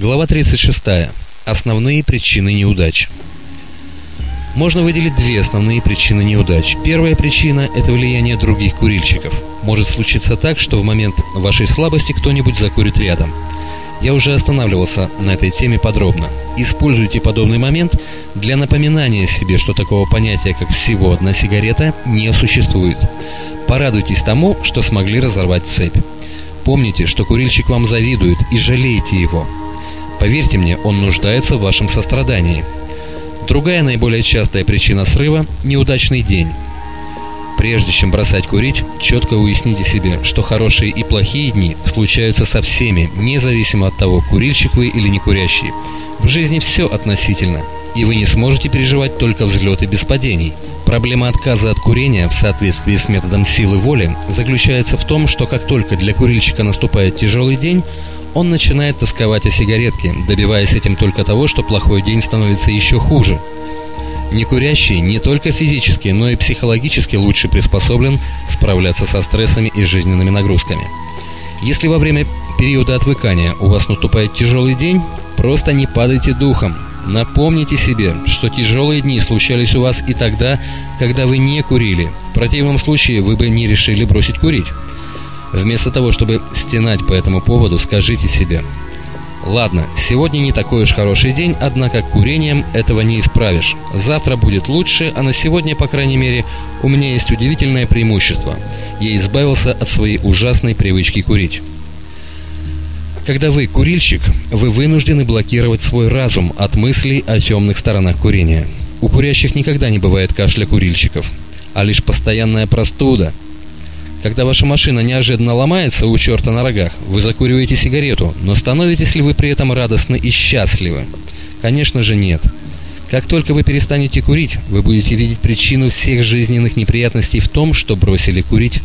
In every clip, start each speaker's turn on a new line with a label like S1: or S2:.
S1: Глава 36. Основные причины неудач. Можно выделить две основные причины неудач. Первая причина – это влияние других курильщиков. Может случиться так, что в момент вашей слабости кто-нибудь закурит рядом. Я уже останавливался на этой теме подробно. Используйте подобный момент для напоминания себе, что такого понятия, как всего одна сигарета, не существует. Порадуйтесь тому, что смогли разорвать цепь. Помните, что курильщик вам завидует и жалейте его – Поверьте мне, он нуждается в вашем сострадании. Другая наиболее частая причина срыва – неудачный день. Прежде чем бросать курить, четко уясните себе, что хорошие и плохие дни случаются со всеми, независимо от того, курильщик вы или не курящий. В жизни все относительно, и вы не сможете переживать только взлеты без падений. Проблема отказа от курения в соответствии с методом силы воли заключается в том, что как только для курильщика наступает тяжелый день, он начинает тосковать о сигаретке, добиваясь этим только того, что плохой день становится еще хуже. Некурящий не только физически, но и психологически лучше приспособлен справляться со стрессами и жизненными нагрузками. Если во время периода отвыкания у вас наступает тяжелый день, просто не падайте духом. Напомните себе, что тяжелые дни случались у вас и тогда, когда вы не курили. В противном случае вы бы не решили бросить курить. Вместо того, чтобы стенать по этому поводу, скажите себе Ладно, сегодня не такой уж хороший день, однако курением этого не исправишь. Завтра будет лучше, а на сегодня, по крайней мере, у меня есть удивительное преимущество. Я избавился от своей ужасной привычки курить. Когда вы курильщик, вы вынуждены блокировать свой разум от мыслей о темных сторонах курения. У курящих никогда не бывает кашля курильщиков, а лишь постоянная простуда – когда ваша машина неожиданно ломается у черта на рогах, вы закуриваете сигарету, но становитесь ли вы при этом радостны и счастливы? Конечно же нет. Как только вы перестанете курить, вы будете видеть причину всех жизненных неприятностей в том, что бросили курить.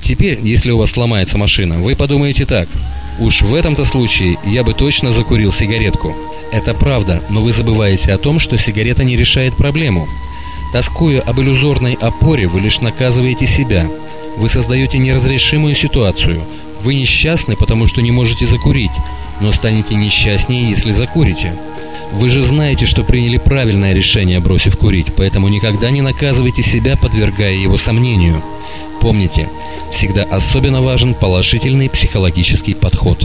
S1: Теперь, если у вас сломается машина, вы подумаете так. Уж в этом-то случае я бы точно закурил сигаретку. Это правда, но вы забываете о том, что сигарета не решает проблему. Тоскуя об иллюзорной опоре, вы лишь наказываете себя – вы создаете неразрешимую ситуацию. Вы несчастны, потому что не можете закурить, но станете несчастнее, если закурите. Вы же знаете, что приняли правильное решение, бросив курить, поэтому никогда не наказывайте себя, подвергая его сомнению. Помните, всегда особенно важен положительный психологический подход.